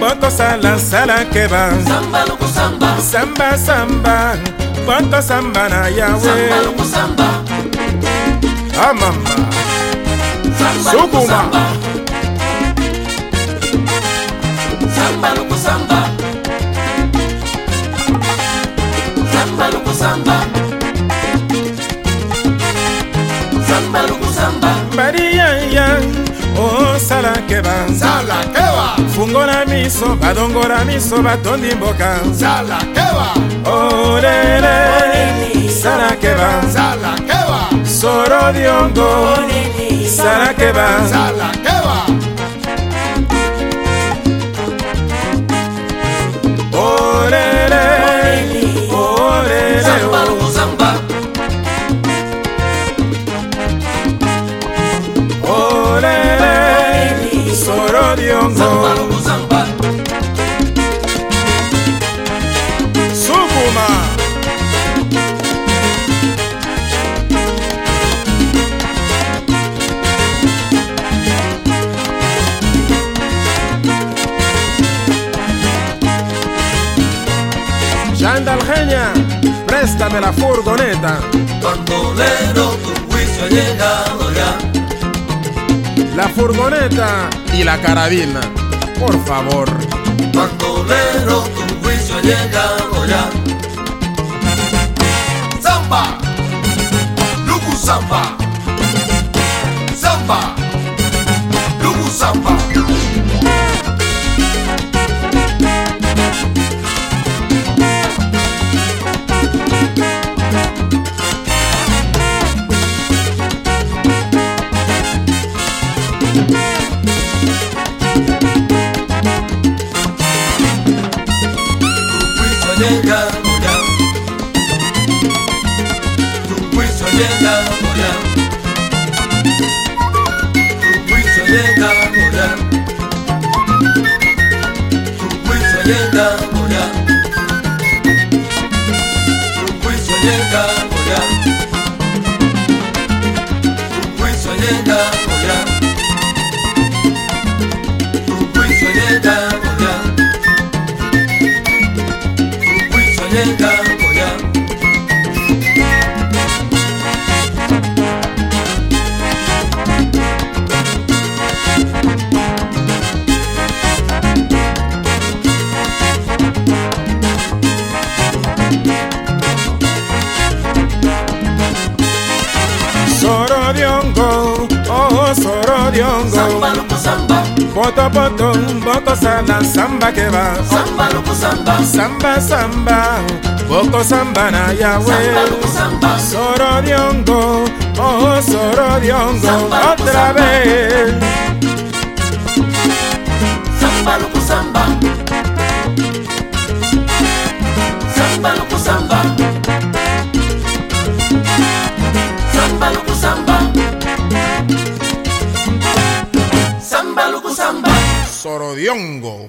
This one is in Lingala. mpo tosala nsala nkeba sambasamba mpo tosamba na yawe amamba ah, sukuma Samba luku samba Samba luku samba Samba luku samba Maria ya Oh sala keba Sala fungola miso badongola miso batondi mboka zala keba olele sala keba zala keba oh. soro diongo sala keba zala keba Soro diongo Algeña, préstame la furgoneta. Bandolero, tu juicio ha llegado ya. La furgoneta y la carabina, por favor. Bandolero, tu juicio ha llegado ya. Zamba, Lucu Zamba. yanga mona oh, soro Samba luku samba Boto, boto, boto, sana, samba que va Samba luku samba Samba samba, boko samba na yawe Samba samba Soro oh, soro Samba Otra vez Samba lupusamba. samba Sorodiongo.